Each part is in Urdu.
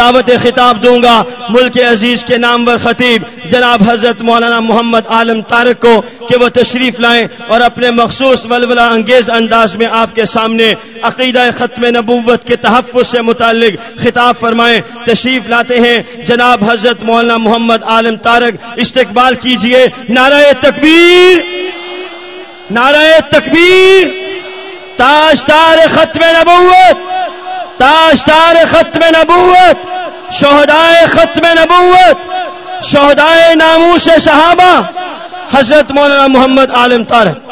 دعوت خطاب دوں گا ملک عزیز کے نامور خطیب جناب حضرت مولانا محمد عالم طارق کو کہ وہ تشریف لائیں اور اپنے مخصوص ولولہ انگیز انداز میں آپ کے سامنے عقیدہ ختم نبوت کے تحفظ سے متعلق خطاب فرمائیں۔ تشریف لاتے ہیں۔ جناب حضرت مولانا محمد عالم طارق، استقبال کیجیے۔ نعرہ تکبیر۔ نعرہ تکبیر۔ تاجدار ختم نبوت۔ تاجدار ختم نبوت۔ شہدائے ختم نبوت، شہدائے ناموس صحابہ، حضرت مولانا محمد عالم طارق۔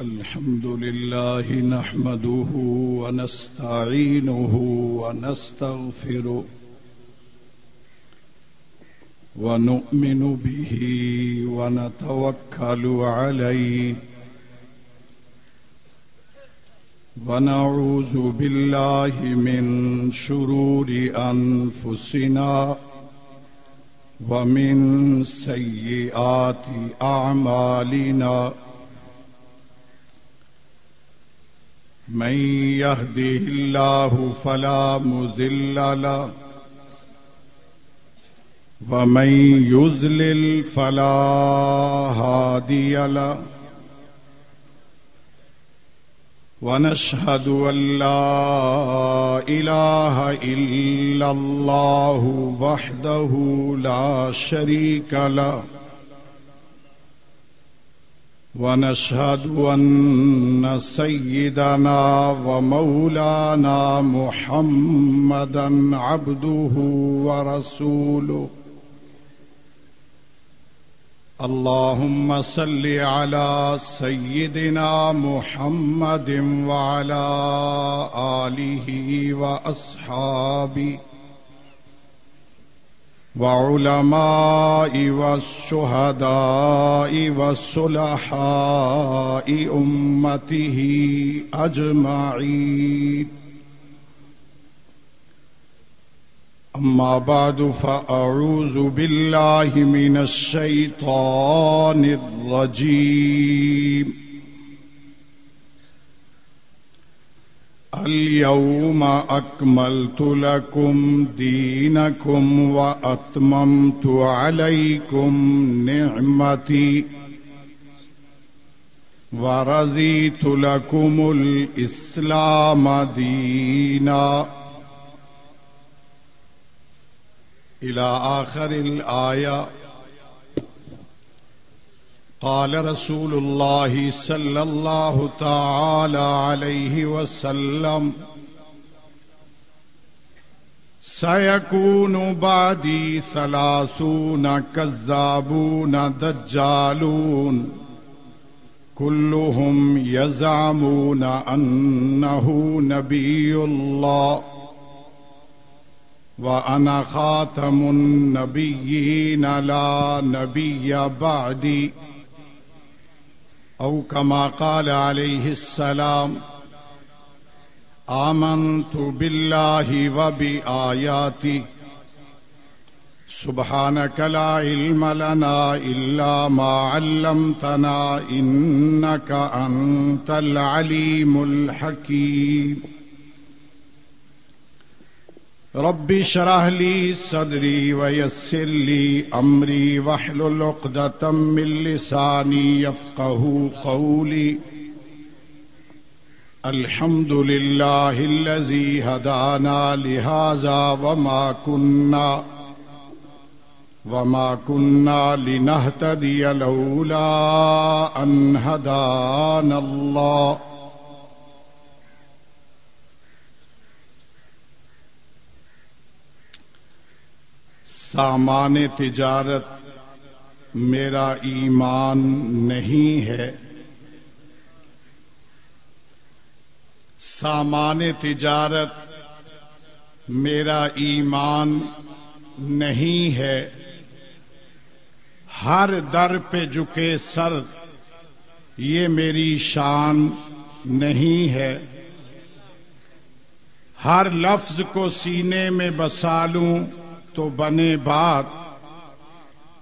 الحمد لله نحمده ونستعينه ونستغفره ونؤمن به ونتوكل عليه ونعوذ بالله من شرور أنفسنا ومن سيئات أعمالنا من يهده الله فلا مذل له ومن يذلل فلا هادي له ونشهد أن لا إله إلا الله وحده لا شريك له. ونشهد أن سيدنا ومولانا محمدا عبده ورسوله. اللهم صل على سيدنا محمد وعلى آله وأصحابه وعلماء والشهداء والصلحاء أمته أجمعين. أما بعد فأعوذ بالله من الشيطان الرجيم. اليوم أكملت لكم دينكم وأتممت عليكم نعمتي ورضيت لكم الإسلام ديناً. إلى آخر الآية. قال رسول الله صلى الله تعالى عليه وسلم، سيكون بعدي ثلاثون كذابون دجالون، كلهم يزعمون أنه نبي الله. وأنا خاتم النبيين لا نبي بعدي أو كما قال عليه السلام آمنت بالله وبآياتي سبحانك لا علم لنا إلا ما علمتنا إنك أنت العليم الحكيم رب شرح لي صدري ويسر لي أمري واحلل عقدة من لساني يفقه قولي الحمد لله الذي هدانا لهذا وما كنا وما كنا لنهتدي لولا أن هدانا الله سامان تجارت میرا ایمان نہیں ہے۔ سامان تجارت میرا ایمان نہیں ہے۔ ہر در پہ جکے سر، یہ میری شان نہیں ہے۔ ہر لفظ کو سینے میں بسا لوں تو بنے بات۔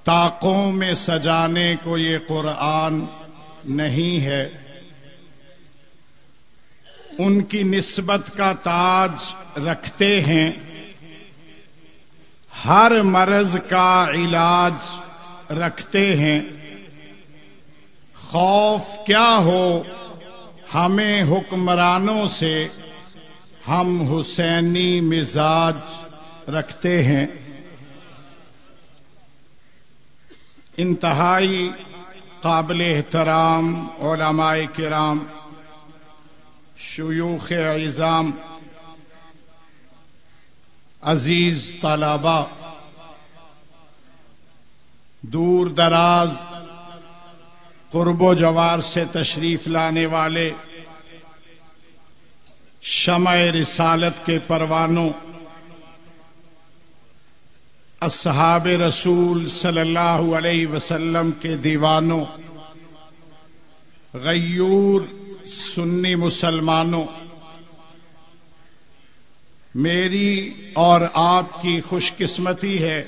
تاقوں میں سجانے کو یہ قرآن نہیں ہے۔ ان کی نسبت کا تاج رکھتے ہیں۔ ہر مرض کا علاج رکھتے ہیں۔ خوف کیا ہو ہمیں حکمرانوں سے، ہم حسینی مزاج رکھتے ہیں۔ انتہائی قابل احترام علماء کرام، شیوخ اعظام عزیز طلبا دور دراز، قرب و جوار سے تشریف لانے والے، شمع رسالت کے پروانوں اصحاب رسول صلی اللہ علیہ وسلم کے دیوانوں، غیور سنی مسلمانوں، میری اور آپ کی خوش قسمتی ہے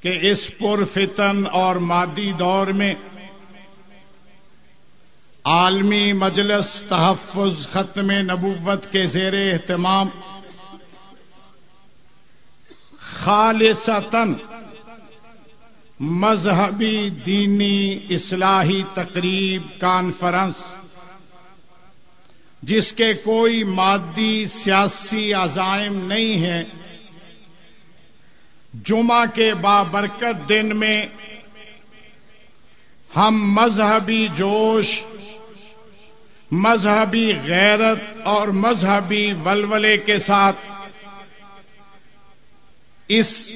کہ اس پرفتن اور مادی دور میں عالمی مجلس تحفظ ختم نبوت کے زیر اہتمام خالصتاً مذہبی دینی اصلاحی تقریب کانفرنس، جس کے کوئی مادی سیاسی عزائم نہیں ہے جمعہ کے بابرکت دن میں ہم مذہبی جوش، مذہبی غیرت اور مذہبی ولولے کے ساتھ اس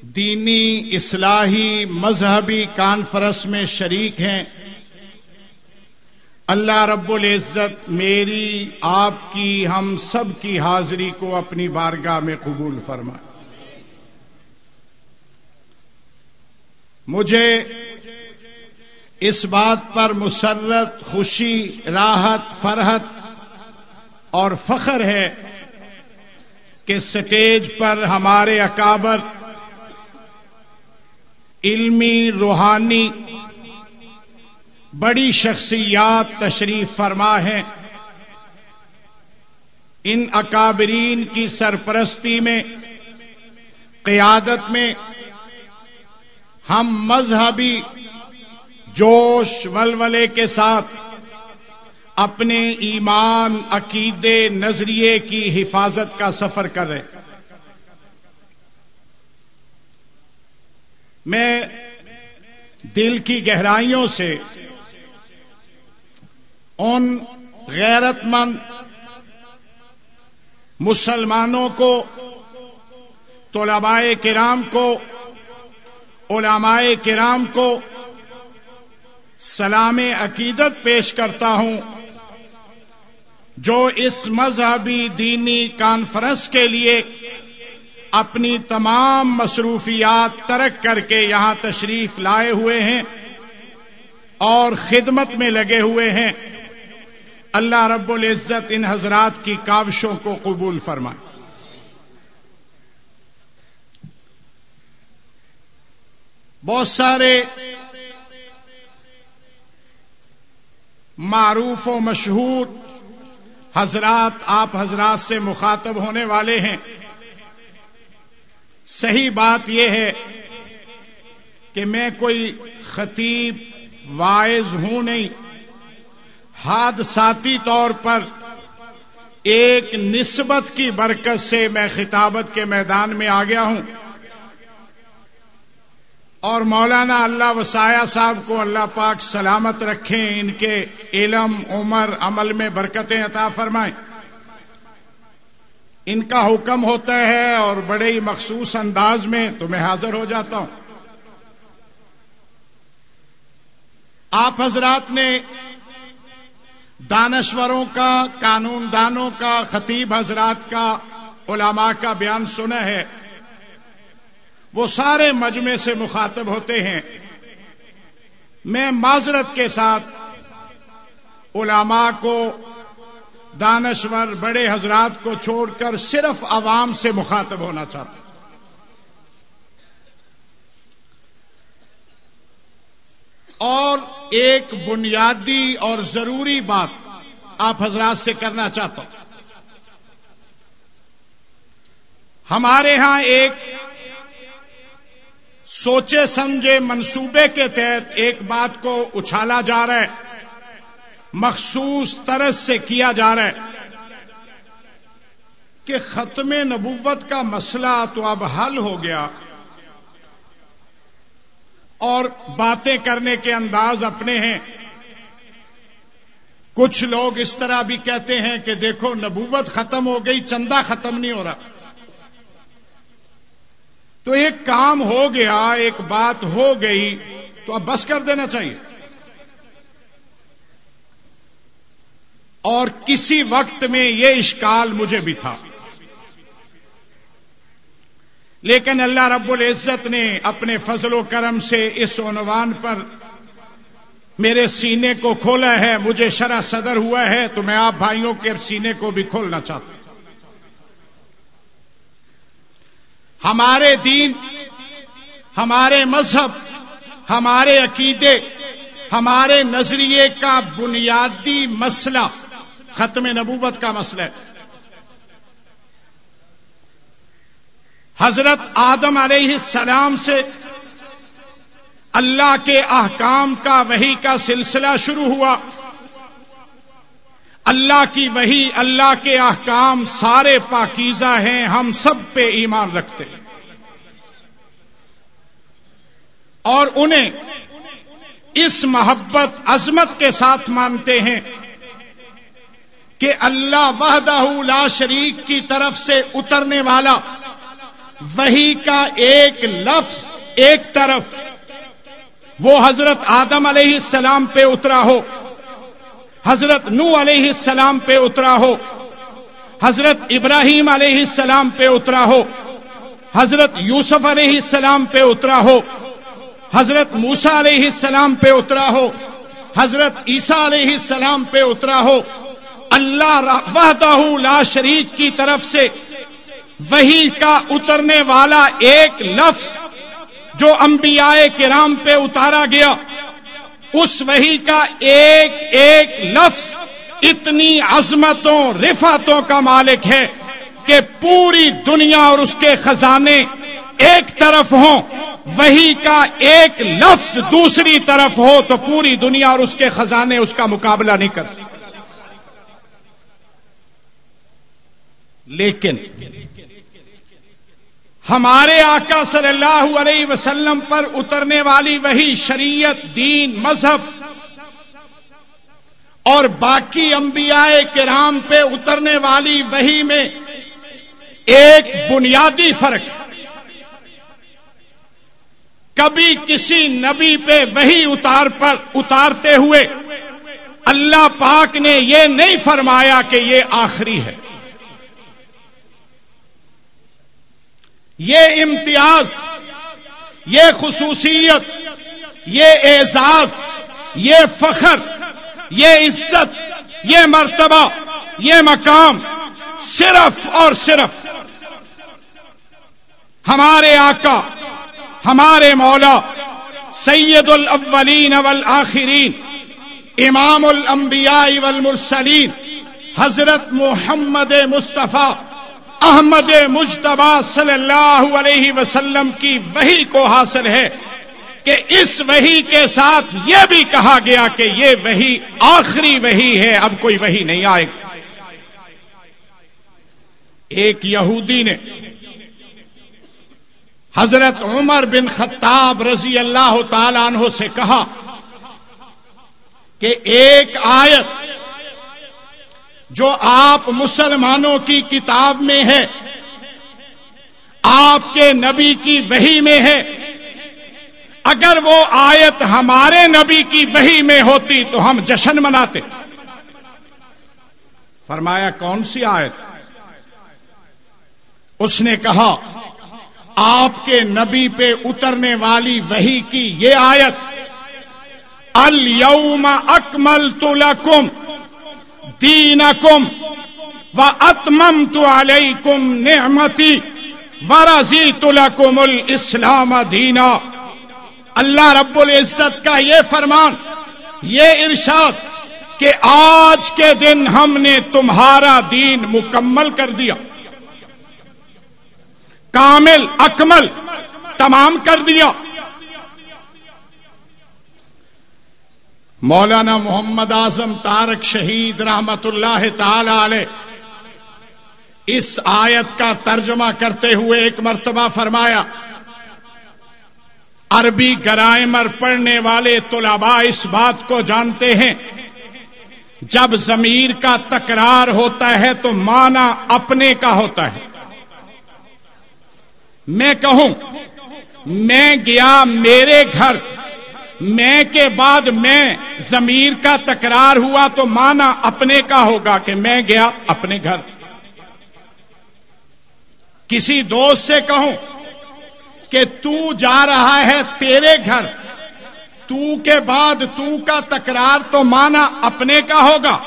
دینی اصلاحی مذہبی کانفرنس میں شریک ہیں۔ اللہ رب العزت میری، آپ کی، ہم سب کی حاضری کو اپنی بارگاہ میں قبول فرمائے۔ مجھے اس بات پر مسرت، خوشی، راحت، فرحت اور فخر ہے کہ سٹیج پر ہمارے اکابر علمی روحانی بڑی شخصیات تشریف فرما ہے ان اکابرین کی سرپرستی میں، قیادت میں ہم مذہبی جوش ولولے کے ساتھ اپنے ایمان، عقیدے، نظریے کی حفاظت کا سفر کر رہے میں دل کی گہرائیوں سے ان غیرت مند مسلمانوں کو، طلباء کرام کو، علماء کرام کو سلام عقیدت پیش کرتا ہوں۔ جو اس مذہبی دینی کانفرنس کے لیے اپنی تمام مصروفیات ترک کر کے یہاں تشریف لائے ہوئے ہیں اور خدمت میں لگے ہوئے ہیں، اللہ رب العزت ان حضرات کی کاوشوں کو قبول فرمائے۔ بہت سارے معروف و مشہور حضرات، آپ حضرات سے مخاطب ہونے والے ہیں۔ صحیح بات یہ ہے کہ میں کوئی خطیب وائز ہوں نہیں۔ حادثاتی طور پر ایک نسبت کی برکت سے میں خطابت کے میدان میں آ گیا ہوں۔ اور مولانا اللہ وسایہ صاحب کو اللہ پاک سلامت رکھیں، ان کے علم، عمر، عمل میں برکتیں عطا فرمائیں۔ ان کا حکم ہوتا ہے اور بڑے ہی مخصوص انداز میں تو میں حاضر ہو جاتا ہوں۔ آپ حضرات نے دانشوروں کا، قانون دانوں کا، خطیب حضرات کا، علماء کا بیان سنا ہے۔ وہ سارے مجمے سے مخاطب ہوتے ہیں۔ میں معذرت کے ساتھ علماء کو، دانشور بڑے حضرات کو چھوڑ کر صرف عوام سے مخاطب ہونا چاہتا ہوں۔ اور ایک بنیادی اور ضروری بات آپ حضرات سے کرنا چاہتا ہوں۔ ہمارے ہاں ایک سوچے سمجھے منصوبے کے تحت ایک بات کو اچھالا جا رہا ہے۔ مخصوص طرز سے کیا جا رہا ہے۔ کہ ختم نبوت کا مسئلہ تو اب حل ہو گیا۔ اور باتیں کرنے کے انداز اپنے ہیں۔ کچھ لوگ اس طرح بھی کہتے ہیں کہ دیکھو، نبوت ختم ہو گئی، چندہ ختم نہیں ہو رہا۔ تو ایک کام ہو گیا، ایک بات ہو گئی، تو اب بس کر دینا چاہیے۔ اور کسی وقت میں یہ اشکال مجھے بھی تھا۔ لیکن اللہ رب العزت نے اپنے فضل و کرم سے اس عنوان پر میرے سینے کو کھولا ہے، مجھے شرح صدر ہوا ہے، تو میں آپ بھائیوں کے سینے کو بھی کھولنا چاہتا ہوں۔ ہمارے دین، ہمارے مذہب، ہمارے عقیدے، ہمارے نظریے کا بنیادی مسئلہ ختم نبوت کا مسئلہ ہے۔ حضرت آدم علیہ السلام سے اللہ کے احکام کا وہی کا سلسلہ شروع ہوا۔ اللہ کی وہی اللہ کے احکام سارے پاکیزہ ہیں، ہم سب پہ ایمان رکھتے ہیں۔ اور انہیں اس محبت، عظمت کے ساتھ مانتے ہیں کہ اللہ وحدہ لا شریک کی طرف سے اترنے والا وہی کا ایک لفظ، ایک طرف وہ حضرت آدم علیہ السلام پہ اترا ہو۔ حضرت نو علیہ السلام پہ اترا ہو، حضرت ابراہیم علیہ السلام پہ اترا ہو، حضرت یوسف علیہ السلام پہ اترا ہو، حضرت موسا علیہ السلام پہ اترا ہو، حضرت عیسیٰ علیہ السلام پہ اترا ہو، اللہ وحدہ لا شریک کی طرف سے وہی کا اترنے والا ایک لفظ جو انبیاء کرام پہ اتارا گیا۔ اس وہی کا ایک ایک لفظ اتنی عظمتوں رفاتوں کا مالک ہے کہ پوری دنیا اور اس کے خزانے ایک طرف ہوں وہی کا ایک لفظ دوسری طرف ہو تو پوری دنیا اور اس کے خزانے اس کا مقابلہ نہیں کر لیکن ہمارے آقا صلی اللہ علیہ وسلم پر اترنے والی وہی شریعت، دین، مذہب اور باقی انبیاء کرام پہ اترنے والی وہی میں ایک بنیادی فرق، کبھی کسی نبی پہ وہی اتار پر اتارتے ہوئے اللہ پاک نے یہ نہیں فرمایا کہ یہ آخری ہے۔ یہ امتیاز، یہ خصوصیت، یہ اعزاز، یہ فخر، یہ عزت، یہ مرتبہ، یہ مقام صرف اور صرف ہمارے آقا، ہمارے مولا سید الاولین والآخرین، امام الانبیاء والمرسلین، حضرت محمد مصطفیٰ احمد مجتبہ صلی اللہ علیہ وسلم کی وہی کو حاصل ہے کہ اس وہی کے ساتھ یہ بھی کہا گیا کہ یہ وہی آخری وہی ہے، اب کوئی وہی نہیں آئے گا۔ ایک یہودی نے حضرت عمر بن خطاب رضی اللہ تعالی عنہ سے کہا کہ ایک آیت جو آپ مسلمانوں کی کتاب میں ہے، آپ کے نبی کی وہی میں ہے۔ اگر وہ آیت ہمارے نبی کی وہی میں ہوتی تو ہم جشن مناتے۔ فرمایا، کون سی آیت؟ اس نے کہا، آپ کے نبی پہ اترنے والی وہی کی یہ آیت الم اکمل تو لکم دینکم و اتمم تو علیکم نعمتی و رضیت لکم الاسلام دینا۔ اللہ رب العزت کا یہ فرمان، یہ ارشاد کہ آج کے دن ہم نے تمہارا دین مکمل کر دیا۔ کامل، اکمل، تمام کر دیا۔ مولانا محمد اعظم تارک شہید رحمت اللہ تعالی علیہ اس آیت کا ترجمہ کرتے ہوئے ایک مرتبہ فرمایا، عربی گرائمر پڑھنے والے طلباء اس بات کو جانتے ہیں، جب ضمیر کا تکرار ہوتا ہے تو مانا اپنے کا ہوتا ہے۔ میں کہوں، میں گیا میرے گھر میں کے بعد میں ضمیر کا تکرار ہوا تو مانا اپنے کا ہوگا کہ میں گیا اپنے گھر۔ کسی دوست سے کہوں کہ تو جا رہا ہے تیرے گھر، تو کے بعد تو کا تکرار تو مانا اپنے کا ہوگا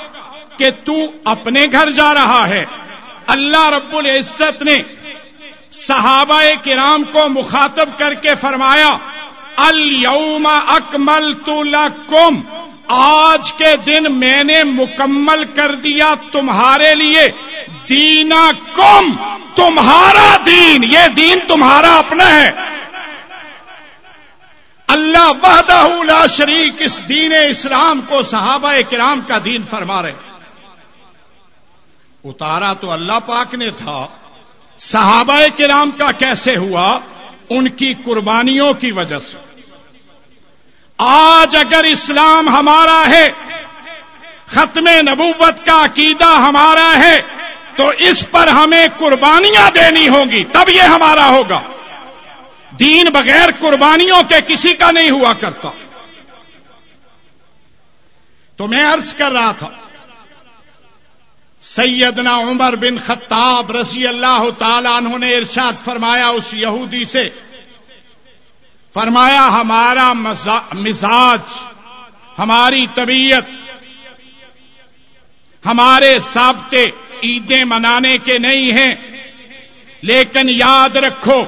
کہ تو اپنے گھر جا رہا ہے۔ اللہ رب العزت نے صحابہ کرام کو مخاطب کر کے فرمایا الوم اکمل تو لکم۔ آج کے دن میں نے مکمل کر دیا تمہارے لیے دینا کم تمہارا دین، یہ دین تمہارا اپنا ہے۔ اللہ وحدہ لا شریک اس دین اسلام کو صحابہ کرام کا دین فرما رہے اتارا تو اللہ پاک نے تھا۔ صحابہ کرام کا کیسے ہوا؟ ان کی قربانیوں کی وجہ سے۔ آج اگر اسلام ہمارا ہے، ختم نبوت کا عقیدہ ہمارا ہے، تو اس پر ہمیں قربانیاں دینی ہوں گی، تب یہ ہمارا ہوگا۔ دین بغیر قربانیوں کے کسی کا نہیں ہوا کرتا۔ تو میں عرض کر رہا تھا، سیدنا عمر بن خطاب رضی اللہ تعالیٰ انہوں نے ارشاد فرمایا اس یہودی سے فرمایا ہمارا مزاج، ہماری طبیعت، ہمارے ضابطے عیدیں منانے کے نہیں ہیں، لیکن یاد رکھو،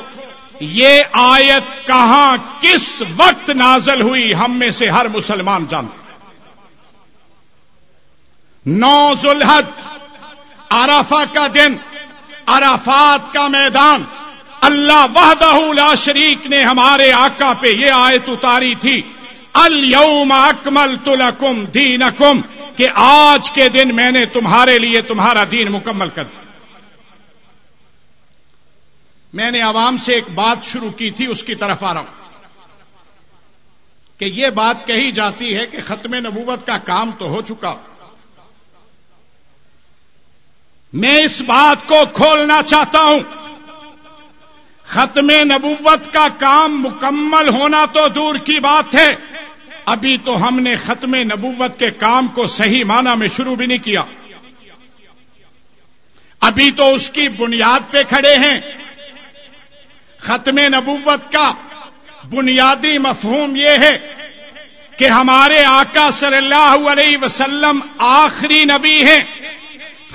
یہ آیت کہاں کس وقت نازل ہوئی ہم میں سے ہر مسلمان جانتا نو ذلحد عرفہ کا دن، عرفات کا میدان اللہ وحدہ لا شریک نے ہمارے آقا پہ یہ آیت اتاری تھی الوم اکمل تلکم دینکم کہ آج کے دن میں نے تمہارے لیے تمہارا دین مکمل کر دیا۔ میں نے عوام سے ایک بات شروع کی تھی، اس کی طرف آ رہا ہوں۔ کہ یہ بات کہی جاتی ہے کہ ختم نبوت کا کام تو ہو چکا۔ میں اس بات کو کھولنا چاہتا ہوں۔ ختم نبوت کا کام مکمل ہونا تو دور کی بات ہے۔ ابھی تو ہم نے ختم نبوت کے کام کو صحیح معنی میں شروع بھی نہیں کیا۔ ابھی تو اس کی بنیاد پہ کھڑے ہیں۔ ختم نبوت کا بنیادی مفہوم یہ ہے کہ ہمارے آقا صلی اللہ علیہ وسلم آخری نبی ہیں۔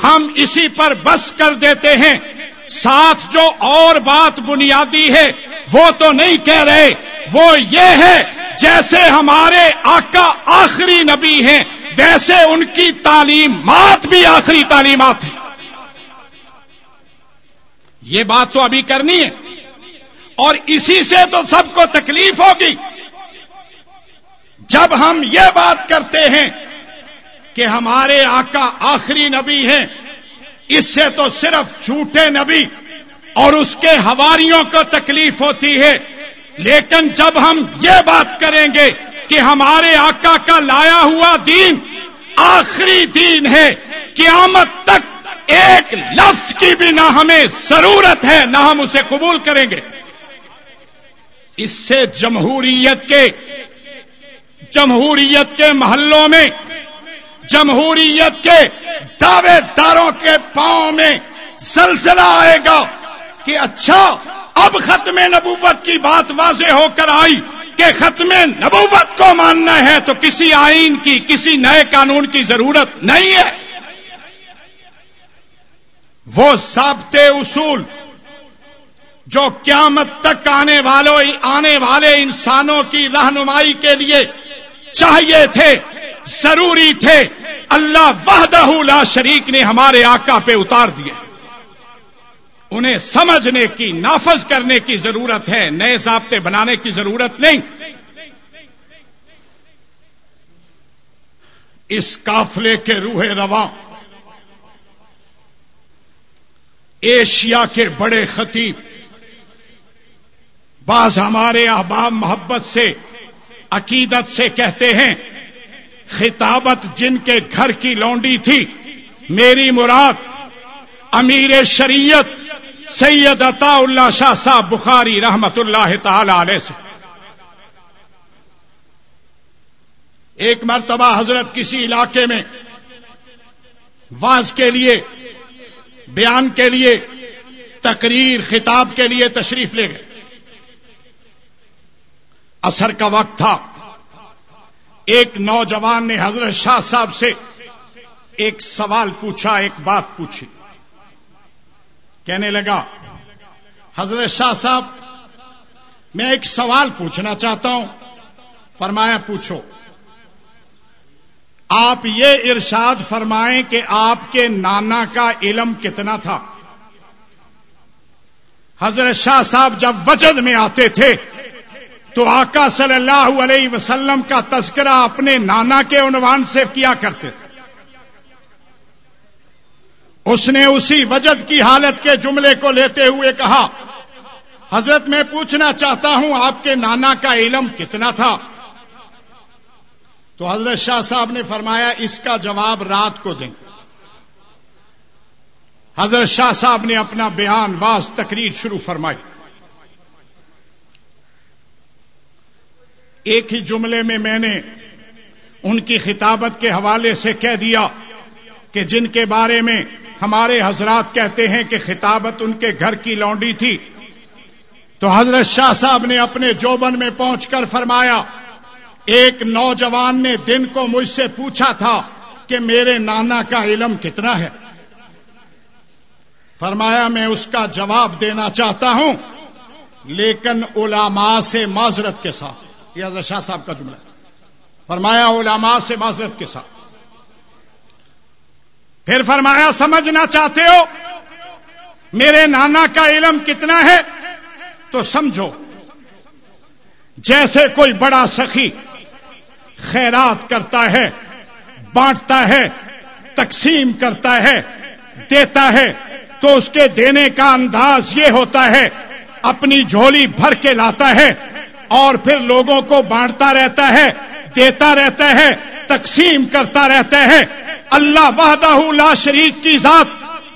ہم اسی پر بس کر دیتے ہیں۔ ساتھ جو اور بات بنیادی ہے، وہ تو نہیں کہہ رہے، وہ یہ ہے، جیسے ہمارے آقا آخری نبی ہیں، ویسے ان کی تعلیمات بھی آخری تعلیمات ہیں۔ یہ بات تو ابھی کرنی ہے۔ اور اسی سے تو سب کو تکلیف ہوگی۔ جب ہم یہ بات کرتے ہیں کہ ہمارے آقا آخری نبی ہیں اس سے تو صرف جھوٹے نبی اور اس کے ہواریوں کو تکلیف ہوتی ہے۔ لیکن جب ہم یہ بات کریں گے کہ ہمارے آقا کا لایا ہوا دین آخری دین ہے، قیامت تک ایک لفظ کی بھی نہ ہمیں ضرورت ہے، نہ ہم اسے قبول کریں گے۔ اس سے جمہوریت کے جمہوریت کے محلوں میں جمہوریت کے دعوے داروں کے پاؤں میں سلسلہ آئے گا کہ اچھا اب ختم نبوت کی بات واضح ہو کر آئی کہ ختم نبوت کو ماننا ہے تو کسی آئین کی، کسی نئے قانون کی ضرورت نہیں ہے۔ وہ ضابطے اصول جو قیامت تک آنے والوں آنے والے انسانوں کی رہنمائی کے لیے چاہیے تھے۔ ضروری تھے۔ اللہ وحدہ لا شریک نے ہمارے آقا پہ اتار دیے۔ انہیں سمجھنے کی، نافذ کرنے کی ضرورت ہے۔ نئے ضابطے بنانے کی ضرورت نہیں۔ اس قافلے کے روح رواں۔ ایشیا کے بڑے خطیب۔ بعض ہمارے احباب محبت سے، عقیدت سے کہتے ہیں خطابت جن کے گھر کی لونڈی تھی، میری مراد امیر شریعت سید عطا اللہ شاہ صاحب بخاری رحمت اللہ تعالی علیہ سے۔ ایک مرتبہ حضرت کسی علاقے میں واز کے لیے، بیان کے لیے تقریر، خطاب کے لیے تشریف لے گئے۔ اثر کا وقت تھا۔ ایک نوجوان نے حضرت شاہ صاحب سے ایک سوال پوچھا، ایک بات پوچھی۔ کہنے لگا، حضرت شاہ صاحب، میں ایک سوال پوچھنا چاہتا ہوں۔ فرمایا، پوچھو۔ آپ یہ ارشاد فرمائیں کہ آپ کے نانا کا علم کتنا تھا؟ حضرت شاہ صاحب جب وجد میں آتے تھے تو آقا صلی اللہ علیہ وسلم کا تذکرہ اپنے نانا کے عنوان سے کیا کرتے تھے۔ اس نے اسی وجد کی حالت کے جملے کو لیتے ہوئے کہا، حضرت میں پوچھنا چاہتا ہوں آپ کے نانا کا علم کتنا تھا؟ تو حضرت شاہ صاحب نے فرمایا، اس کا جواب رات کو دیں۔ حضرت شاہ صاحب نے اپنا بیان واس تقریر شروع فرمائی۔ ایک ہی جملے میں میں نے ان کی خطابت کے حوالے سے کہہ دیا کہ جن کے بارے میں ہمارے حضرات کہتے ہیں کہ خطابت ان کے گھر کی لونڈی تھی، تو حضرت شاہ صاحب نے اپنے جوبن میں پہنچ کر فرمایا، ایک نوجوان نے دن کو مجھ سے پوچھا تھا کہ میرے نانا کا علم کتنا ہے۔ فرمایا، میں اس کا جواب دینا چاہتا ہوں، لیکن علماء سے معذرت کے ساتھ۔ یہ حضرت شاہ صاحب کا جملہ فرمایا علماء سے معذرت کے ساتھ۔ پھر فرمایا، سمجھنا چاہتے ہو، میرے نانا کا علم کتنا ہے؟ تو سمجھو، جیسے کوئی بڑا سخی خیرات کرتا ہے، بانٹتا ہے، تقسیم کرتا ہے، دیتا ہے، تو اس کے دینے کا انداز یہ ہوتا ہے، اپنی جھولی بھر کے لاتا ہے اور پھر لوگوں کو بانٹتا رہتا ہے، دیتا رہتا ہے، تقسیم کرتا رہتا ہے۔ اللہ وحدہ لا شریف کی ذات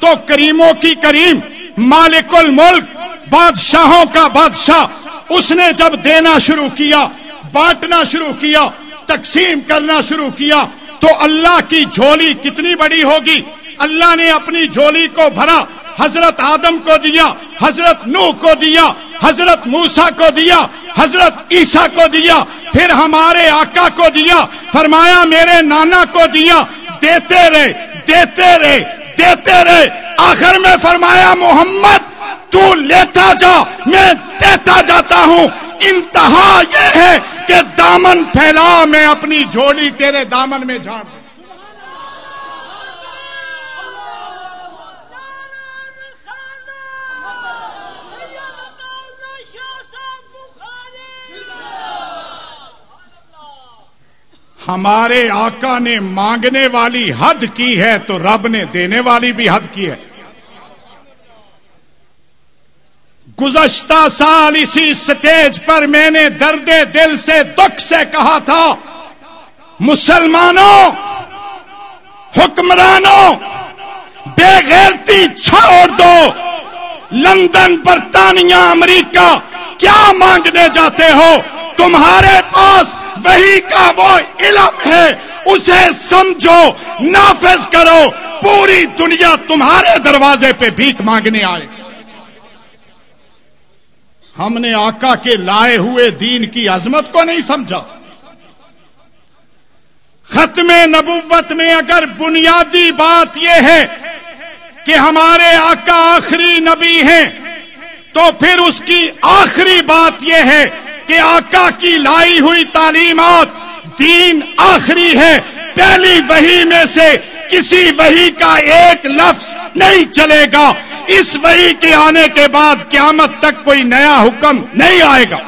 تو کریموں کی کریم، مالک الملک، بادشاہوں کا بادشاہ۔ اس نے جب دینا شروع کیا، بانٹنا شروع کیا، تقسیم کرنا شروع کیا، تو اللہ کی جھولی کتنی بڑی ہوگی۔ اللہ نے اپنی جھولی کو بھرا، حضرت آدم کو دیا، حضرت نو کو دیا۔ حضرت موسا کو دیا، حضرت عیسیٰ کو دیا، پھر ہمارے آقا کو دیا، فرمایا میرے نانا کو دیا، دیتے رہے دیتے رہے دیتے رہے۔ آخر میں فرمایا، محمد، تو لیتا جا، میں دیتا جاتا ہوں۔ انتہا یہ ہے کہ دامن پھیلا، میں اپنی جھولی تیرے دامن میں جھاڑ ہمارے آقا نے مانگنے والی حد کی ہے تو رب نے دینے والی بھی حد کی ہے۔ گزشتہ سال اسی سٹیج پر میں نے درد دل سے دکھ سے کہا تھا، مسلمانوں، حکمرانوں بے غیرتی چھوڑ دو، لندن برطانیہ امریکہ کیا مانگنے جاتے ہو؟ تمہارے پاس وہی کا وہ علم ہے۔ اسے سمجھو، نافذ کرو۔ پوری دنیا تمہارے دروازے پہ بھیک مانگنے آئے۔ ہم نے آقا کے لائے ہوئے دین کی عظمت کو نہیں سمجھا۔ ختم نبوت میں اگر بنیادی بات یہ ہے کہ ہمارے آقا آخری نبی ہیں، تو پھر اس کی آخری بات یہ ہے کہ آقا کی لائی ہوئی تعلیمات دین آخری ہے، پہلی وہی میں سے کسی وہی کا ایک لفظ نہیں چلے گا۔ اس وہی کے آنے کے بعد قیامت تک کوئی نیا حکم نہیں آئے گا۔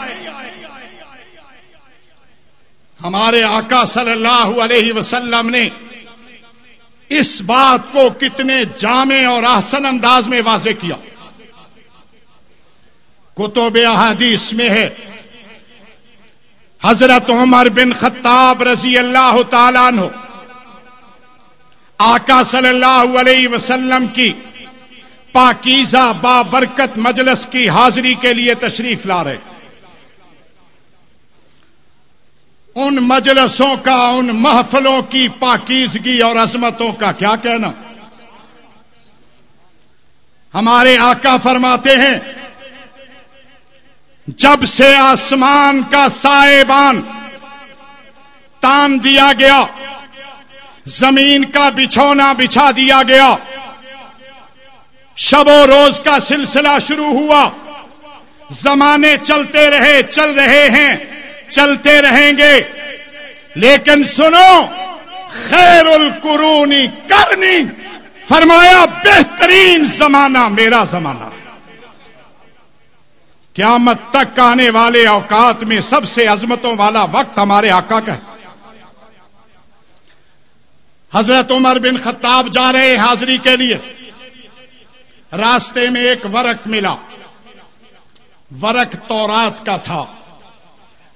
ہمارے آقا صلی اللہ علیہ وسلم نے اس بات کو کتنے جامع اور احسن انداز میں واضح کیا۔ کتب احادیث میں ہے حضرت عمر بن خطاب رضی اللہ تعالیٰ عنہ، آقا صلی اللہ علیہ وسلم کی پاکیزہ با برکت مجلس کی حاضری کے لیے تشریف لا رہے۔ ان مجلسوں کا، ان محفلوں کی پاکیزگی اور عظمتوں کا کیا کہنا؟ ہمارے آقا فرماتے ہیں جب سے آسمان کا سائبان تان دیا گیا، زمین کا بچھونا بچھا دیا گیا، شب و روز کا سلسلہ شروع ہوا۔ زمانے چلتے رہے، چل رہے ہیں، چلتے رہیں گے۔ لیکن سنو خیر القرونی کرنی، فرمایا بہترین زمانہ میرا زمانہ۔ قیامت تک آنے والے اوقات میں سب سے عظمتوں والا وقت ہمارے آقا کا ہے۔ حضرت عمر بن خطاب جا رہے حاضری کے لیے۔ راستے میں ایک ورق ملا۔ ورق تورات کا تھا۔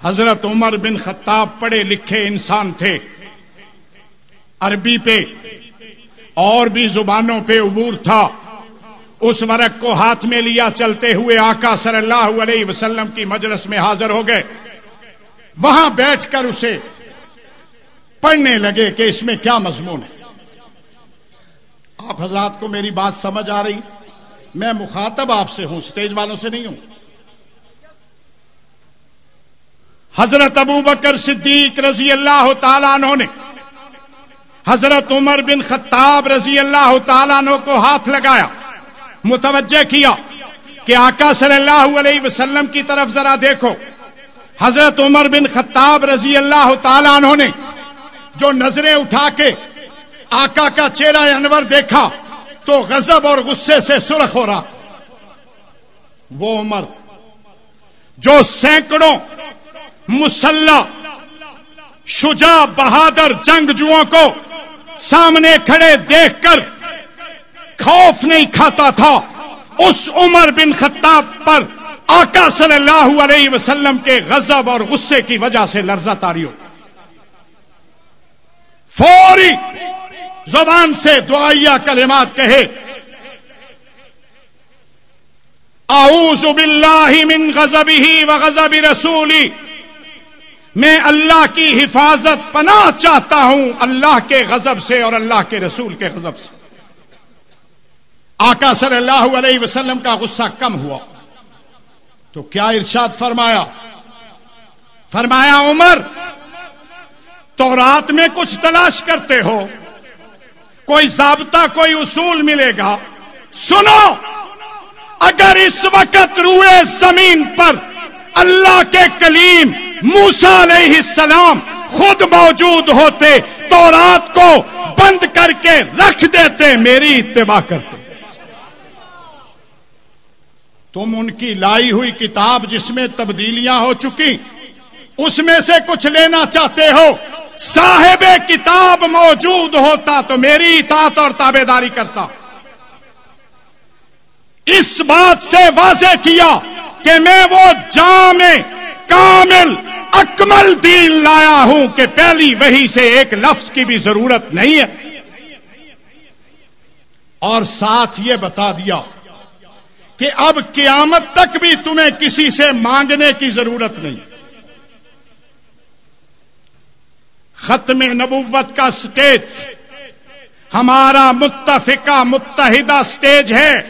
حضرت عمر بن خطاب پڑھے لکھے انسان تھے۔ عربی پہ اور بھی زبانوں پہ عبور تھا۔ اس ورق کو ہاتھ میں لیا چلتے ہوئے آقا صلی اللہ علیہ وسلم کی مجلس میں حاضر ہو گئے۔ وہاں بیٹھ کر اسے پڑھنے لگے کہ اس میں کیا مضمون ہے۔ آپ حضرات کو میری بات سمجھ آ رہی۔ میں مخاطب آپ سے ہوں، سٹیج والوں سے نہیں ہوں۔ حضرت ابو بکر صدیق رضی اللہ تعالیٰ عنہ نے حضرت عمر بن خطاب رضی اللہ تعالیٰ عنہ کو ہاتھ لگایا۔ متوجہ کیا کہ آقا صلی اللہ علیہ وسلم کی طرف ذرا دیکھو۔ حضرت عمر بن خطاب رضی اللہ تعالیٰ عنہ نے جو نظریں اٹھا کے آقا کا چہرہ انور دیکھا تو غضب اور غصے سے سرخ ہو رہا۔ وہ عمر جو سینکڑوں مسلح شجا بہادر جنگجوؤں کو سامنے کھڑے دیکھ کر خوف نہیں کھاتا تھا۔ اس عمر بن خطاب پر آقا صلی اللہ علیہ وسلم کے غضب اور غصے کی وجہ سے لرزہ تاری ہو فوری زبان سے دعائیا کلمات کہے۔ اعوذ باللہ من غضبہ و غضب رسولی۔ میں اللہ کی حفاظت پناہ چاہتا ہوں، اللہ کے غضب سے اور اللہ کے رسول کے غضب سے۔ آقا صلی اللہ علیہ وسلم کا غصہ کم ہوا۔ تو کیا ارشاد فرمایا؟ فرمایا، عمر، تو رات میں کچھ تلاش کرتے ہو، کوئی ضابطہ، کوئی اصول ملے گا۔ سنو، اگر اس وقت روئے زمین پر اللہ کے کلیم موسا علیہ السلام خود موجود ہوتے، تو رات کو بند کر کے رکھ دیتے، میری اتباع کرتے۔ تم ان کی لائی ہوئی کتاب جس میں تبدیلیاں ہو چکی، اس میں سے کچھ لینا چاہتے ہو۔ صاحب کتاب موجود ہوتا تو میری اطاعت اور تابے داری کرتا۔ اس بات سے واضح کیا کہ میں وہ جامع، کامل، اکمل دین لایا ہوں کہ پہلی وہی سے ایک لفظ کی بھی ضرورت نہیں ہے۔ اور ساتھ یہ بتا دیا کہ اب قیامت تک بھی تمہیں کسی سے مانگنے کی ضرورت نہیں۔ ختم نبوت کا سٹیج ہمارا متفقہ متحدہ سٹیج ہے۔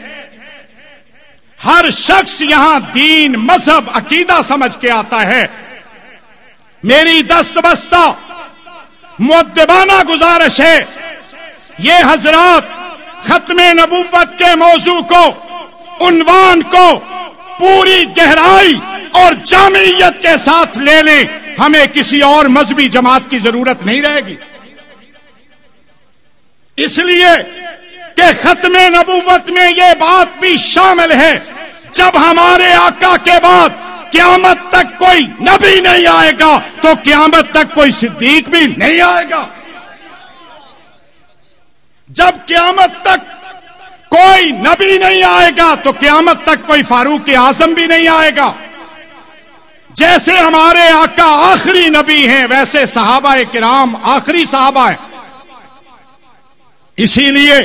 ہر شخص یہاں دین، مذہب، عقیدہ سمجھ کے آتا ہے۔ میری دست بستہ مدبانہ گزارش ہے، یہ حضرات ختم نبوت کے موضوع کو عنوان کو پوری گہرائی اور جامعیت کے ساتھ لے لیں، ہمیں کسی اور مذہبی جماعت کی ضرورت نہیں رہے گی۔ اس لیے کہ ختم نبوت میں یہ بات بھی شامل ہے، جب ہمارے آقا کے بعد قیامت تک کوئی نبی نہیں آئے گا، تو قیامت تک کوئی صدیق بھی نہیں آئے گا۔ جب قیامت تک کوئی نبی نہیں آئے گا تو قیامت تک کوئی فاروق اعظم بھی نہیں آئے گا۔ جیسے ہمارے آقا آخری نبی ہیں، ویسے صحابہ کرام آخری صحابہ ہیں۔ اسی لیے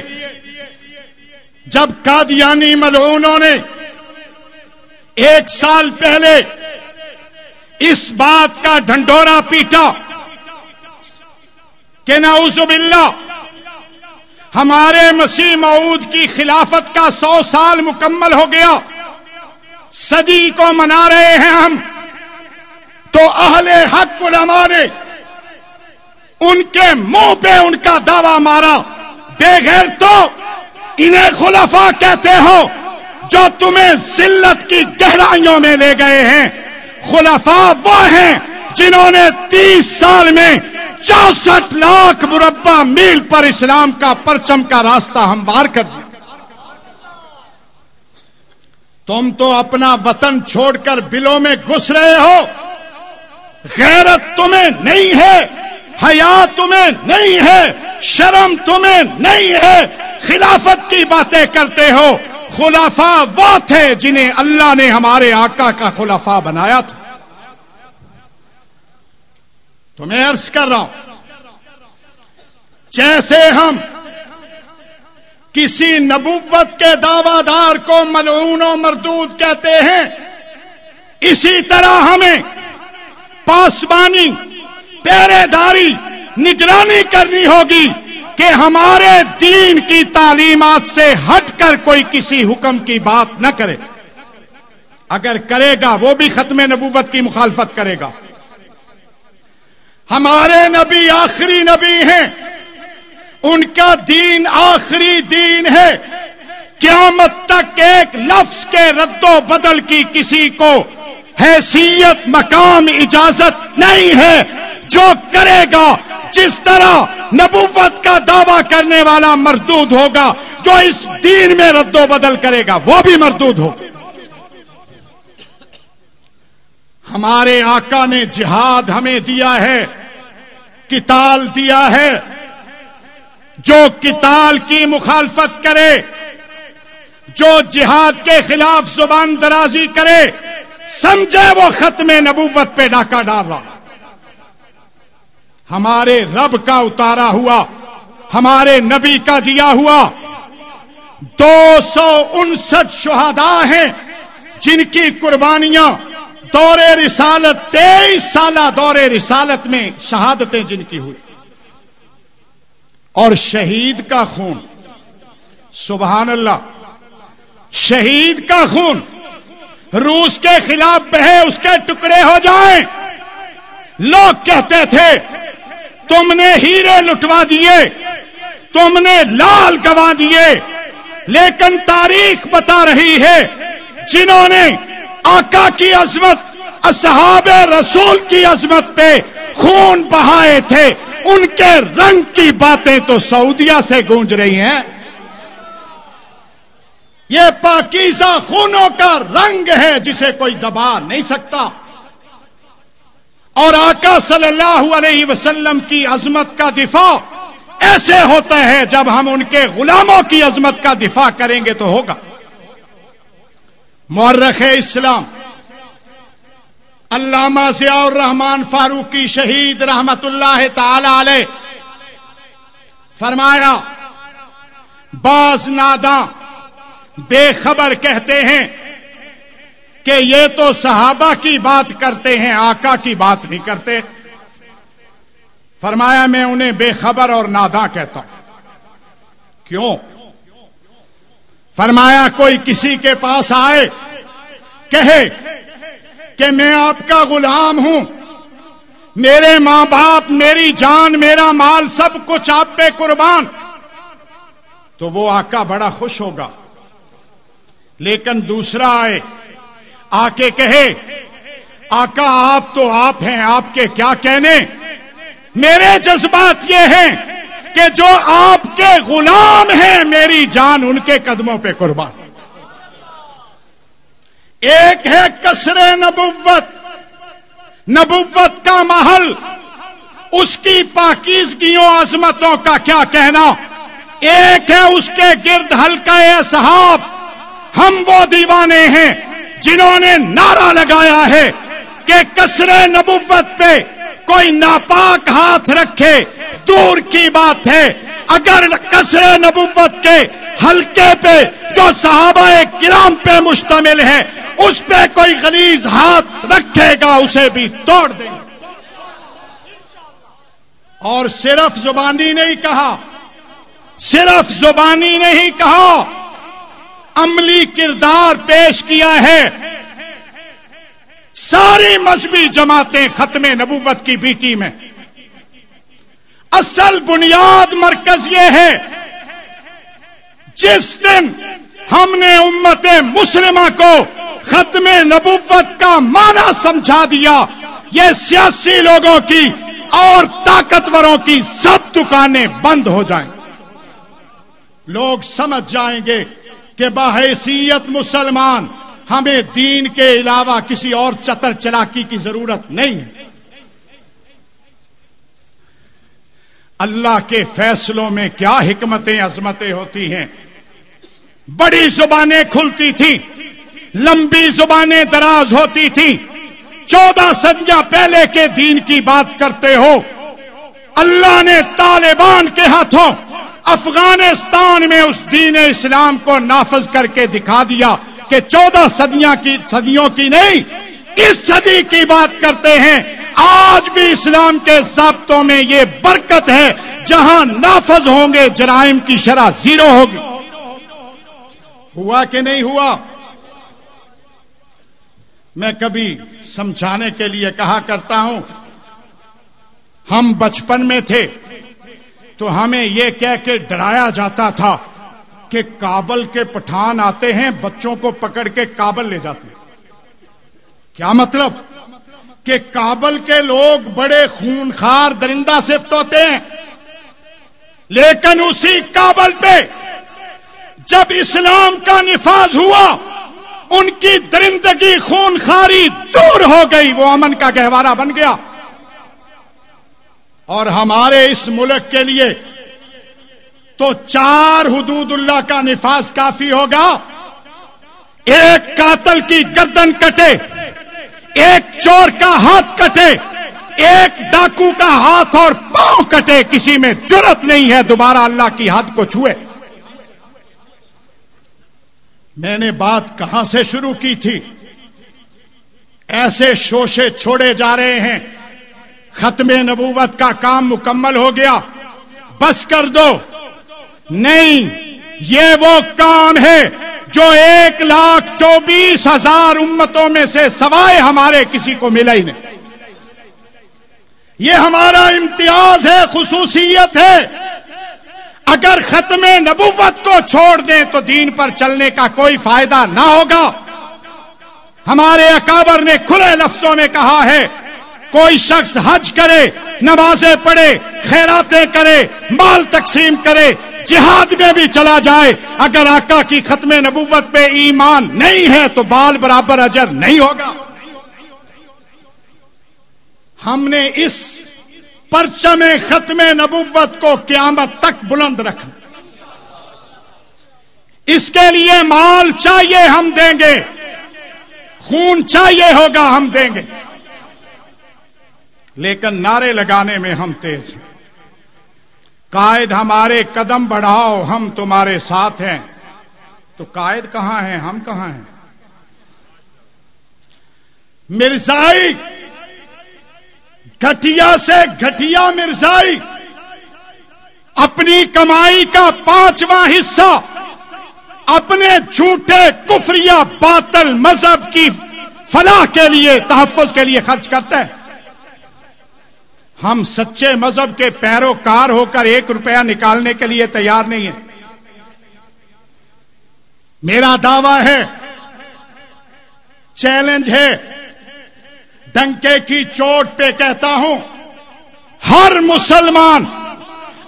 جب قادیانی ملعونوں نے ایک سال پہلے اس بات کا ڈھنڈورا پیٹا کہ نعوذ باللہ ہمارے مسیح معود کی خلافت کا سو سال مکمل ہو گیا۔ صدی کو منا رہے ہیں ہم۔ تو اہل حق علماء نے ان کے منہ پہ ان کا دعوی مارا۔ بے گھر تو انہیں خلفا کہتے ہو جو تمہیں ذلت کی گہرائیوں میں لے گئے ہیں۔ خلفا وہ ہیں جنہوں نے تیس سال میں چونسٹھ لاکھ مربع میل پر اسلام کا پرچم کا راستہ ہموار کر دیا۔ تم تو اپنا وطن چھوڑ کر بلوں میں گھس رہے ہو۔ غیرت تمہیں نہیں ہے، حیا تمہیں نہیں ہے، شرم تمہیں نہیں ہے۔ خلافت کی باتیں کرتے ہو۔ خلافہ وہ تھے جنہیں اللہ نے ہمارے آقا کا خلافہ بنایا تھا۔ تو میں عرض کر رہا ہوں، جیسے ہم کسی نبوت کے دعوی دار کو ملعون و مردود کہتے ہیں، اسی طرح ہمیں پاسبانی پہرے داری، نگرانی کرنی ہوگی کہ ہمارے دین کی تعلیمات سے ہٹ کر کوئی کسی حکم کی بات نہ کرے۔ اگر کرے گا، وہ بھی ختم نبوت کی مخالفت کرے گا۔ ہمارے نبی آخری نبی ہیں۔ ان کا دین آخری دین ہے۔ قیامت تک ایک لفظ کے رد و بدل کی کسی کو حیثیت، مقام، اجازت نہیں ہے۔ جو کرے گا، جس طرح نبوت کا دعویٰ کرنے والا مردود ہوگا، جو اس دین میں رد و بدل کرے گا، وہ بھی مردود ہوگا۔ ہمارے آقا نے جہاد ہمیں دیا ہے کتال دیا ہے۔ جو کتال کی مخالفت کرے، جو جہاد کے خلاف زبان درازی کرے، سمجھے وہ ختم نبوت پہ ڈاکہ ڈال رہا۔ ہمارے رب کا اتارا ہوا، ہمارے نبی کا دیا ہوا۔ دو سو انسٹھ شہدا ہیں جن کی قربانیاں دور رسالت، تیئیس سالہ دور رسالت میں شہادتیں جن کی ہوئی۔ اور شہید کا خون۔ سبحان اللہ۔ شہید کا خون۔ روس کے خلاف بہے، اس کے ٹکڑے ہو جائیں۔ لوگ کہتے تھے، تم نے ہیرے لٹوا دیے۔ تم نے لال گوا دیے۔ لیکن تاریخ بتا رہی ہے، جنہوں نے آقا کی عظمت، اصحاب رسول کی عظمت پہ خون بہائے تھے۔ ان کے رنگ کی باتیں تو سعودیہ سے گونج رہی ہیں۔ یہ پاکیزہ خونوں کا رنگ ہے جسے کوئی دبا نہیں سکتا۔ اور آقا صلی اللہ علیہ وسلم کی عظمت کا دفاع ایسے ہوتا ہے جب ہم ان کے غلاموں کی عظمت کا دفاع کریں گے تو ہوگا۔ مورخ اسلام، علامہ ضیاء الرحمان فاروقی شہید رحمت اللہ تعالی علیہ، فرمایا باز ناداں بے خبر کہتے ہیں کہ یہ تو صحابہ کی بات کرتے ہیں، آقا کی بات نہیں کرتے۔ فرمایا، میں انہیں بے خبر اور ناداں کہتا ہوں۔ کیوں؟ فرمایا کوئی کسی کے پاس آئے، کہے کہ میں آپ کا غلام ہوں۔ میرے ماں باپ، میری جان، میرا مال، سب کچھ آپ پہ قربان۔ تو وہ آقا بڑا خوش ہوگا۔ لیکن دوسرا آئے آ کے کہے، آقا، آپ تو آپ ہیں، آپ کے کیا کہنے؟ میرے جذبات یہ ہیں۔ کہ جو آپ کے غلام ہیں، میری جان ان کے قدموں پہ قربان ایک ہے کسر نبوت۔ نبوت کا محل، اس کی پاکیزگیوں، عظمتوں کا کیا کہنا۔ ایک ہے اس کے گرد ہلکا صحاب ہم وہ دیوانے ہیں جنہوں نے نعرہ لگایا ہے کہ کسر نبوت پہ کوئی ناپاک ہاتھ رکھے۔ دور کی بات ہے۔ اگر کسر نبوت کے ہلکے پہ جو صحابہ کرام پہ مشتمل ہے، اس پہ کوئی غلیظ ہاتھ رکھے گا، اسے بھی توڑ دیں اور صرف زبانی نہیں کہا، صرف زبانی نہیں کہا، عملی کردار پیش کیا ہے۔ ساری مذہبی جماعتیں ختم نبوت کی بیٹی میں۔ اصل بنیاد مرکز یہ ہے، جس دن ہم نے امت مسلمہ کو ختم نبوت کا معنی سمجھا دیا، یہ سیاسی لوگوں کی اور طاقتوروں کی سب دکانیں بند ہو جائیں۔ لوگ سمجھ جائیں گے کہ بحیثیت مسلمان ہمیں دین کے علاوہ کسی اور چتر چلاکی کی ضرورت نہیں ہے۔ اللہ کے فیصلوں میں کیا حکمتیں عظمتیں ہوتی ہیں؟ بڑی زبانیں کھلتی تھیں لمبی زبانیں دراز ہوتی تھیں چودہ صدیاں پہلے کے دین کی بات کرتے ہو، اللہ نے طالبان کے ہاتھوں افغانستان میں اس دین اسلام کو نافذ کر کے دکھا دیا کہ چودہ صدیاں کی صدیوں کی نہیں، اس صدی کی بات کرتے ہیں آج بھی اسلام کے ضابطوں میں یہ برکت ہے، جہاں نافذ ہوں گے، جرائم کی شرح زیرو ہوگی۔ ہوا کہ نہیں ہوا؟ میں کبھی سمجھانے کے لیے کہا کرتا ہوں، ہم بچپن میں تھے تو ہمیں یہ کہہ کے ڈرایا جاتا تھا کہ کابل کے پٹھان آتے ہیں، بچوں کو پکڑ کے کابل لے جاتے ہیں۔ کیا مطلب؟ کہ کابل کے لوگ بڑے خونخار درندہ صفت ہوتے ہیں۔ لیکن اسی کابل پہ جب اسلام کا نفاذ ہوا، ان کی درندگی خونخاری دور ہو گئی، وہ امن کا گہوارہ بن گیا۔ اور ہمارے اس ملک کے لیے تو چار حدود اللہ کا نفاذ کافی ہوگا۔ ایک قاتل کی گردن کٹے۔ ایک چور کا ہاتھ کٹے، ایک ڈاکو کا ہاتھ اور پاؤں کٹے، کسی میں جرت نہیں ہے دوبارہ اللہ کی حد کو چھوئے۔ میں نے بات کہاں سے شروع کی تھی؟ ایسے شوشے چھوڑے جا رہے ہیں۔ ختم نبوت کا کام مکمل ہو گیا۔ بس کر دو۔ نہیں، یہ وہ کام ہے۔ جو ایک لاکھ چوبیس ہزار امتوں میں سے سوائے ہمارے کسی کو ملا ہی نہیں۔ یہ ہمارا امتیاز ہے، خصوصیت ہے۔ اگر ختم نبوت کو چھوڑ دیں تو دین پر چلنے کا کوئی فائدہ نہ ہوگا۔ ہمارے اکابر نے کھلے لفظوں میں کہا ہے، کوئی شخص حج کرے، نمازیں پڑھے، خیراتیں کرے، مال تقسیم کرے جہاد میں بھی چلا جائے۔ اگر آقا کی ختم نبوت پہ ایمان نہیں ہے تو بال برابر اجر نہیں ہوگا۔ ہم نے اس پرچم ختم نبوت کو قیامت تک بلند رکھنا اس کے لیے مال چاہیے ہم دیں گے۔ خون چاہیے ہوگا ہم دیں گے۔ لیکن نعرے لگانے میں ہم تیز ہیں۔ قائد ہمارے قدم بڑھاؤ، ہم تمہارے ساتھ ہیں۔ تو قائد کہاں ہیں؟ ہم کہاں ہیں؟ مرزائی گٹیا سے گٹیا مرزائی، اپنی کمائی کا پانچواں حصہ، اپنے جھوٹے کفریہ باطل مذہب کی فلاح کے لیے، تحفظ کے لیے خرچ کرتے ہیں ہم سچے مذہب کے پیروکار ہو کر ایک روپیہ نکالنے کے لیے تیار نہیں ہیں۔ میرا دعویٰ ہے، چیلنج ہے۔ ڈنکے کی چوٹ پہ کہتا ہوں، ہر مسلمان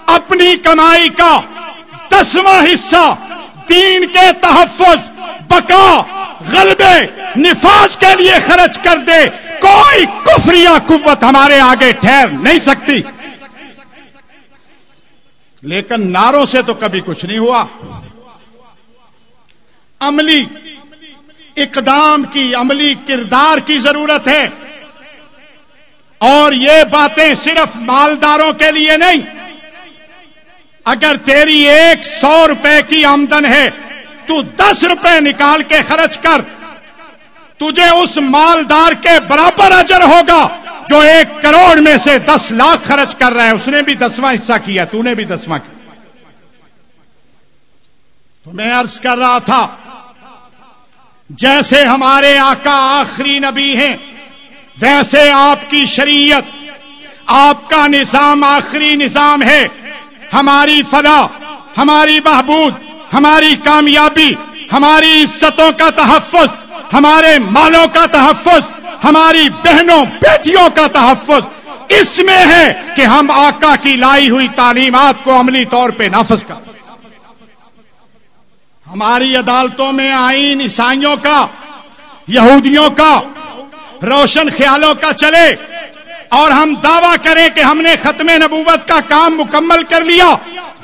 اپنی کمائی کا دسواں حصہ، دین کے تحفظ، بقا غلبے نفاذ کے لیے خرچ کر دے، کوئی کفریہ قوت ہمارے آگے ٹھہر نہیں سکتی۔ لیکن ناروں سے تو کبھی کچھ نہیں ہوا۔ عملی اقدام کی، عملی کردار کی ضرورت ہے۔ اور یہ باتیں صرف مالداروں کے لیے نہیں، اگر تیری ایک سو روپے کی آمدن ہے تو دس روپے نکال کے خرچ کر۔ تجھے اس مالدار کے برابر اجر ہوگا جو ایک کروڑ میں سے دس لاکھ خرچ کر رہا ہے۔ اس نے بھی دسواں حصہ کیا، تو نے بھی دسواں کیا۔ تو میں عرض کر رہا تھا، جیسے ہمارے آقا آخری نبی ہیں، ویسے آپ کی شریعت، آپ کا نظام آخری نظام ہے۔ ہماری فلاح، ہماری بہبود ہماری کامیابی، ہماری عزتوں کا تحفظ، ہمارے مالوں کا تحفظ، ہماری بہنوں، بیٹیوں کا تحفظ۔ اس میں ہے کہ ہم آقا کی لائی ہوئی تعلیمات کو عملی طور پہ نافذ کر۔ ہماری عدالتوں میں آئین عیسائیوں کا، یہودیوں کا روشن خیالوں کا چلے اور ہم دعویٰ کریں کہ ہم نے ختم نبوت کا کام مکمل کر لیا۔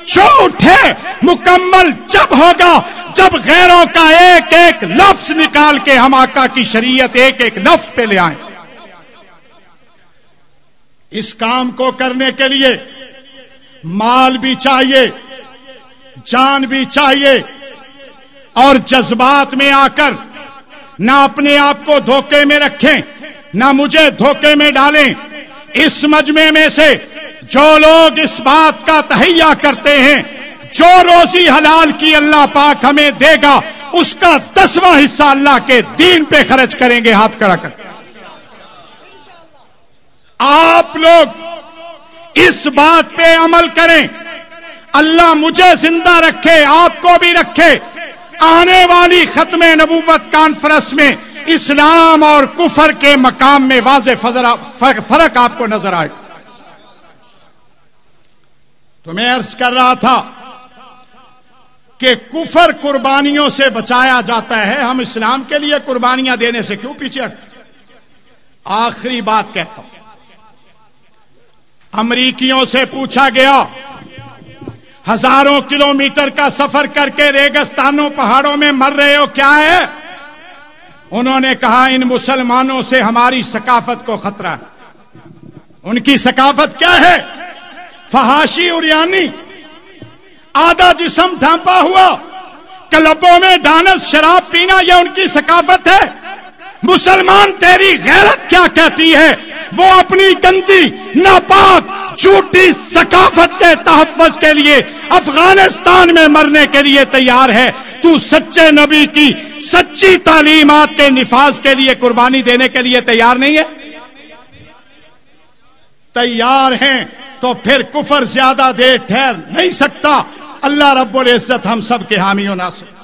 جھوٹ ہے، مکمل جب ہوگا، جب غیروں کا ایک ایک لفظ نکال کے ہم آقا کی شریعت ایک ایک لفظ پہ لے آئیں۔ اس کام کو کرنے کے لیے مال بھی چاہیے، جان بھی چاہیے، اور جذبات میں آ کر نہ اپنے آپ کو دھوکے میں رکھیں، نہ مجھے دھوکے میں ڈالیں۔ اس مجمع میں سے جو لوگ اس بات کا تہیا کرتے ہیں، جو روزی حلال کی اللہ پاک ہمیں دے گا، اس کا دسواں حصہ اللہ کے دین پہ خرچ کریں گے ہاتھ کڑا کر۔ آپ لوگ اس بات پہ عمل کریں۔ اللہ مجھے زندہ رکھے، آپ کو بھی رکھے۔ آنے والی ختم نبوت کانفرنس میں اسلام اور کفر کے مقام میں واضح فرق آپ کو نظر آئے۔ تو میں عرض کر رہا تھا کہ کفر قربانیوں سے بچایا جاتا ہے، ہم اسلام کے لیے قربانیاں دینے سے کیوں پیچھے آخری بات کہتا ہوں۔ امریکیوں سے پوچھا گیا، ہزاروں کلومیٹر کا سفر کر کے ریگستانوں پہاڑوں میں مر رہے ہو، کیا ہے؟ انہوں نے کہا، ان مسلمانوں سے ہماری ثقافت کو خطرہ ہے۔ ان کی ثقافت کیا ہے؟ فہاشی اریانی آدھا جسم ڈھانپا ہوا، کلبوں میں ڈانس شراب پینا، یہ ان کی ثقافت ہے۔ مسلمان، تیری غیرت کیا کہتی ہے؟ وہ اپنی گندی، ناپاک، جھوٹی ثقافت کے تحفظ کے لیے افغانستان میں مرنے کے لیے تیار ہے۔ تو سچے نبی کی سچی تعلیمات کے نفاذ کے لیے، قربانی دینے کے لیے تیار نہیں ہے؟ تیار ہیں۔ تو پھر کفر زیادہ دیر ٹھہر نہیں سکتا۔ اللہ رب العزت ہم سب کے حامی و ناصر۔